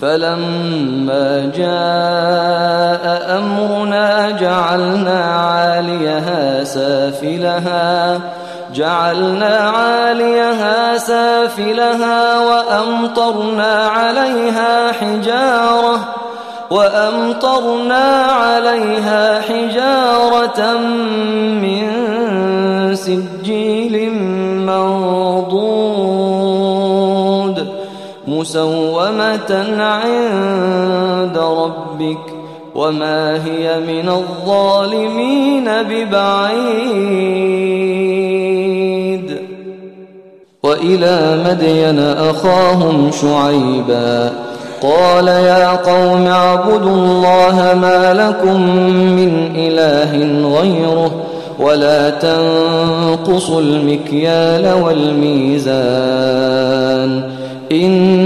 فلما جاء أمرنا جعلنا عاليها سافلها جعلنا عاليها سافلها وأمطرنا عليها حجارة وأمطرنا عليها حجارة من سجيل منضود. مسومة عند ربك وما هي من الظالمين ببعيد. وإلى مدين أخاهم شعيباً قال يا قوم اعبدوا الله ما لكم من إله غيره ولا تنقصوا المكيال والميزان. إني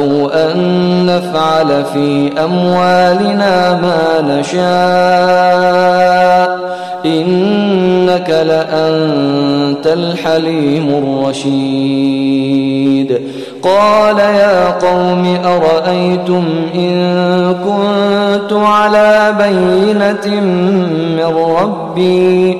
أو أن نفعل في أموالنا ما نشاء إنك لأنت الحليم الرشيد. قال يا قوم أرأيتم إن كنت على بينة من ربي؟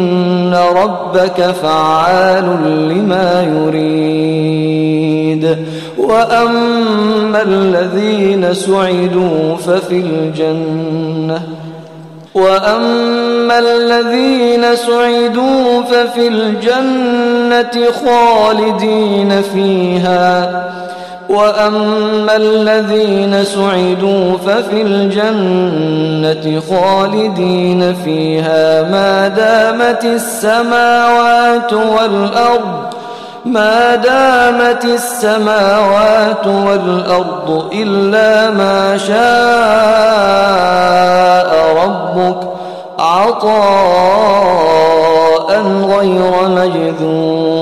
ربك فعال لما يريد. وأما الذين سعدوا ففي الجنة. وأما الذين سعدوا ففي الجنة خالدين فيها. وأما الذين سعدوا ففي الجنة خالدين فيها ما دامت السماوات والأرض ما دامت السماوات والأرض إلا ما شاء ربك عطاء غير مجذوذ